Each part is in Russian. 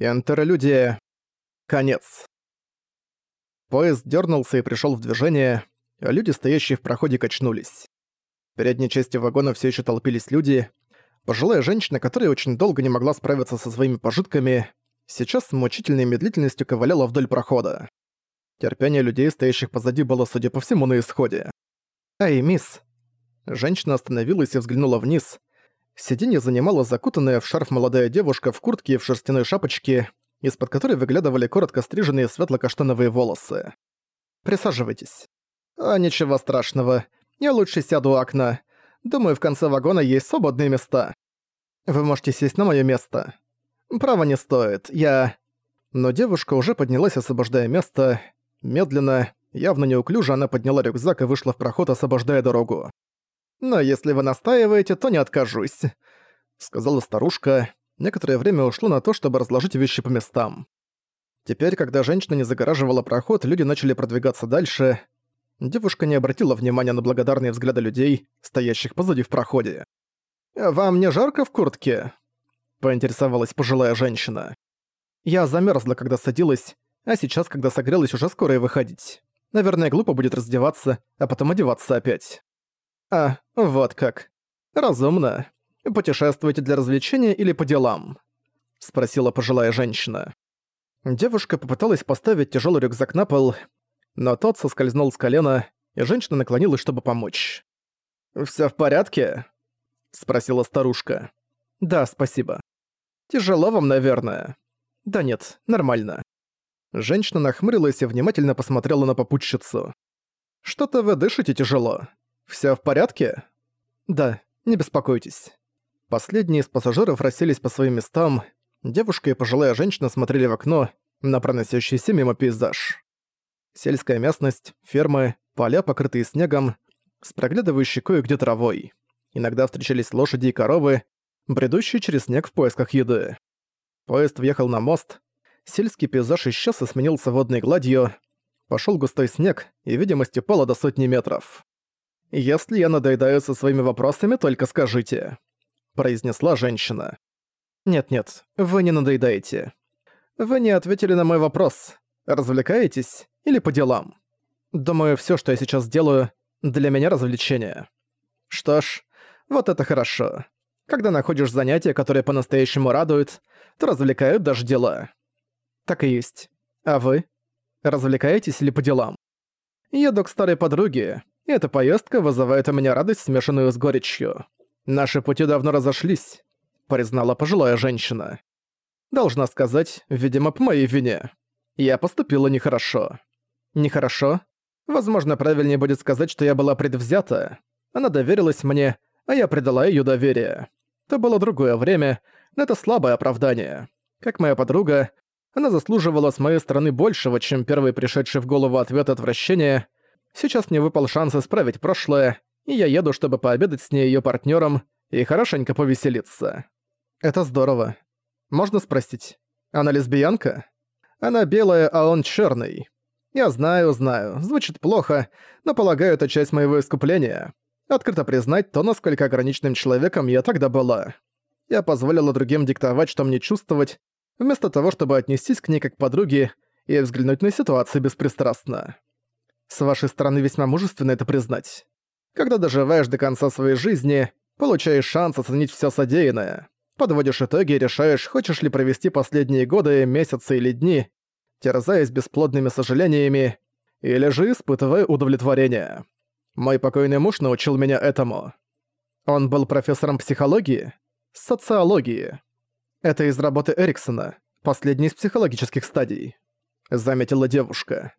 Интерлюдия. Конец. Поезд дернулся и пришел в движение, а люди, стоящие в проходе, качнулись. В передней части вагона все еще толпились люди. Пожилая женщина, которая очень долго не могла справиться со своими пожитками, сейчас с мучительной медлительностью ковыляла вдоль прохода. Терпение людей, стоящих позади, было, судя по всему, на исходе. «Эй, мисс!» Женщина остановилась и взглянула вниз. Сиденье занимала закутанная в шарф молодая девушка в куртке и в шерстяной шапочке, из-под которой выглядывали коротко стриженные светло-каштановые волосы. «Присаживайтесь». «А ничего страшного. Я лучше сяду у окна. Думаю, в конце вагона есть свободные места. Вы можете сесть на моё место. Право не стоит. Я...» Но девушка уже поднялась, освобождая место. Медленно, явно неуклюже, она подняла рюкзак и вышла в проход, освобождая дорогу. «Но если вы настаиваете, то не откажусь», — сказала старушка. Некоторое время ушло на то, чтобы разложить вещи по местам. Теперь, когда женщина не загораживала проход, люди начали продвигаться дальше. Девушка не обратила внимания на благодарные взгляды людей, стоящих позади в проходе. «Вам не жарко в куртке?» — поинтересовалась пожилая женщина. «Я замерзла, когда садилась, а сейчас, когда согрелась, уже скоро и выходить. Наверное, глупо будет раздеваться, а потом одеваться опять». «А, вот как. Разумно. Путешествуете для развлечения или по делам?» — спросила пожилая женщина. Девушка попыталась поставить тяжелый рюкзак на пол, но тот соскользнул с колена, и женщина наклонилась, чтобы помочь. «Всё в порядке?» — спросила старушка. «Да, спасибо. Тяжело вам, наверное?» «Да нет, нормально». Женщина нахмурилась и внимательно посмотрела на попутчицу. «Что-то вы дышите тяжело. Всё в порядке?» «Да, не беспокойтесь». Последние из пассажиров расселись по своим местам. Девушка и пожилая женщина смотрели в окно на проносящийся мимо пейзаж. Сельская местность, фермы, поля, покрытые снегом, с проглядывающей кое-где травой. Иногда встречались лошади и коровы, бредущие через снег в поисках еды. Поезд въехал на мост, сельский пейзаж исчез и сменился водной гладью, пошел густой снег, и видимость упала до сотни метров. «Если я надоедаю со своими вопросами, только скажите», — произнесла женщина. «Нет-нет, вы не надоедаете. Вы не ответили на мой вопрос. Развлекаетесь или по делам? Думаю, все, что я сейчас делаю, для меня развлечение. Что ж, вот это хорошо. Когда находишь занятия, которые по-настоящему радуют, то развлекают даже дела. Так и есть. А вы? Развлекаетесь или по делам? Еду к старой подруге, эта поездка вызывает у меня радость, смешанную с горечью. Наши пути давно разошлись, признала пожилая женщина. Должна сказать, видимо, по моей вине. Я поступила нехорошо. Нехорошо? Возможно, правильнее будет сказать, что я была предвзята. Она доверилась мне, а я предала её доверие. Это было другое время, но это слабое оправдание. Как моя подруга, она заслуживала с моей стороны большего, чем первый пришедший в голову ответ отвращения, Сейчас мне выпал шанс исправить прошлое, и я еду, чтобы пообедать с ней и её партнёром и хорошенько повеселиться. Это здорово. Можно спросить, она лесбиянка? Она белая, а он чёрный. Я знаю, знаю, звучит плохо, но полагаю, это часть моего искупления. Открыто признать то, насколько ограниченным человеком я тогда была. Я позволила другим диктовать, что мне чувствовать, вместо того, чтобы отнестись к ней как к подруге и взглянуть на ситуацию беспристрастно. С вашей стороны весьма мужественно это признать. Когда доживаешь до конца своей жизни, получаешь шанс оценить все содеянное. Подводишь итоги и решаешь, хочешь ли провести последние годы, месяцы или дни, терзаясь бесплодными сожалениями, или же испытывая удовлетворение. Мой покойный муж научил меня этому. Он был профессором психологии, социологии. Это из работы Эриксона, последний из психологических стадий. Заметила девушка.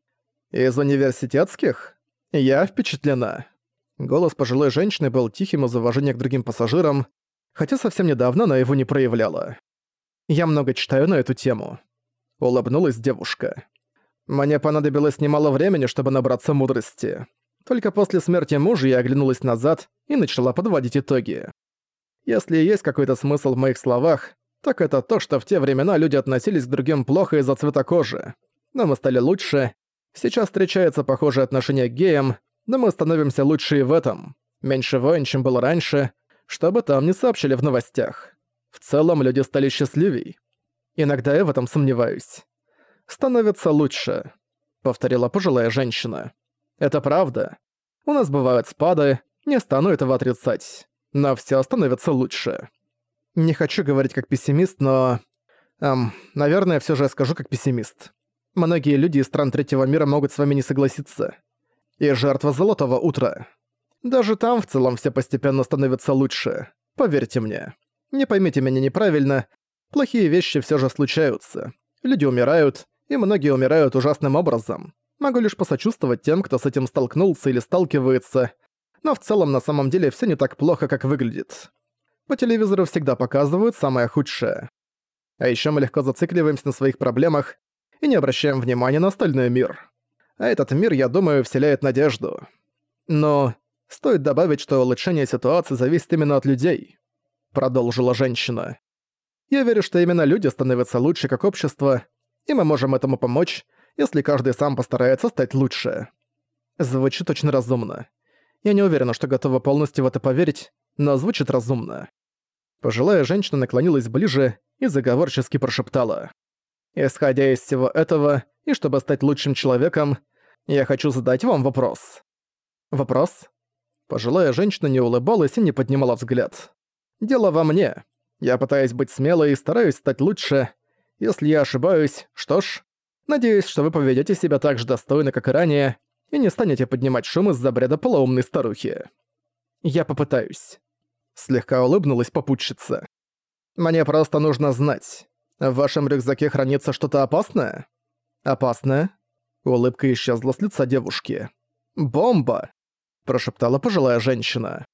«Из университетских? Я впечатлена». Голос пожилой женщины был тихим из уважения к другим пассажирам, хотя совсем недавно она его не проявляла. «Я много читаю на эту тему», — улыбнулась девушка. «Мне понадобилось немало времени, чтобы набраться мудрости. Только после смерти мужа я оглянулась назад и начала подводить итоги. Если есть какой-то смысл в моих словах, так это то, что в те времена люди относились к другим плохо из-за цвета кожи. Но мы стали лучше, Сейчас встречается похожее отношение к геям, но мы становимся лучше и в этом. Меньше войн, чем было раньше, чтобы там не сообщили в новостях. В целом люди стали счастливей. Иногда я в этом сомневаюсь. Становится лучше, повторила пожилая женщина. Это правда. У нас бывают спады, не стану этого отрицать. Но всё становится лучше. Не хочу говорить как пессимист, но... Эм, наверное, всё же я скажу как пессимист. Многие люди из стран третьего мира могут с вами не согласиться. И жертва Золотого Утра. Даже там в целом все постепенно становится лучше. Поверьте мне. Не поймите меня неправильно. Плохие вещи все же случаются. Люди умирают, и многие умирают ужасным образом. Могу лишь посочувствовать тем, кто с этим столкнулся или сталкивается, но в целом на самом деле все не так плохо, как выглядит. По телевизору всегда показывают самое худшее. А еще мы легко зацикливаемся на своих проблемах и не обращаем внимания на остальной мир. А этот мир, я думаю, вселяет надежду. Но стоит добавить, что улучшение ситуации зависит именно от людей, продолжила женщина. Я верю, что именно люди становятся лучше как общество, и мы можем этому помочь, если каждый сам постарается стать лучше. Звучит очень разумно. Я не уверена, что готова полностью в это поверить, но звучит разумно. Пожилая женщина наклонилась ближе и заговорчески прошептала. «Исходя из всего этого, и чтобы стать лучшим человеком, я хочу задать вам вопрос». «Вопрос?» Пожилая женщина не улыбалась и не поднимала взгляд. «Дело во мне. Я пытаюсь быть смелой и стараюсь стать лучше. Если я ошибаюсь, что ж, надеюсь, что вы поведете себя так же достойно, как и ранее, и не станете поднимать шум из-за бреда полоумной старухи. Я попытаюсь. Слегка улыбнулась попутчица. Мне просто нужно знать, в вашем рюкзаке хранится что-то опасное? Опасное? Улыбка исчезла с лица девушки. «Бомба!» – прошептала пожилая женщина.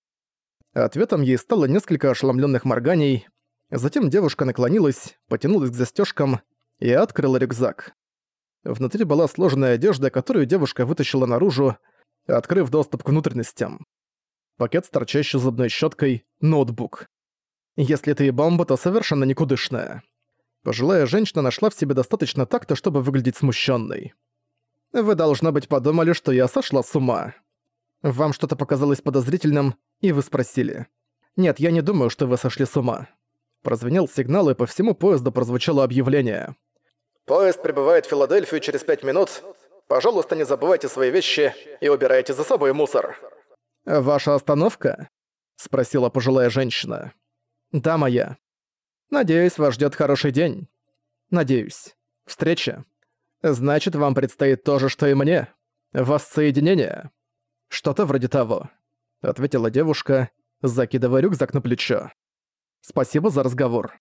Ответом ей стало несколько ошеломленных морганий. Затем девушка наклонилась, потянулась к застежкам и открыла рюкзак. Внутри была сложенная одежда, которую девушка вытащила наружу, открыв доступ к внутренностям. Пакет с торчащей зубной щеткой, ноутбук. Если это и бомба, то совершенно никудышная. Пожилая женщина нашла в себе достаточно такта, чтобы выглядеть смущенной. «Вы, должно быть, подумали, что я сошла с ума. Вам что-то показалось подозрительным, и вы спросили. Нет, я не думаю, что вы сошли с ума». Прозвенел сигнал, и по всему поезду прозвучало объявление. Поезд прибывает в Филадельфию через пять минут. Пожалуйста, не забывайте свои вещи и убирайте за собой мусор. Ваша остановка? спросила пожилая женщина. Да, моя. Надеюсь, вас ждет хороший день. Надеюсь. Встреча. Значит, вам предстоит то же, что и мне. Воссоединение. Что-то вроде того, ответила девушка, закидывая рюкзак на плечо. Спасибо за разговор.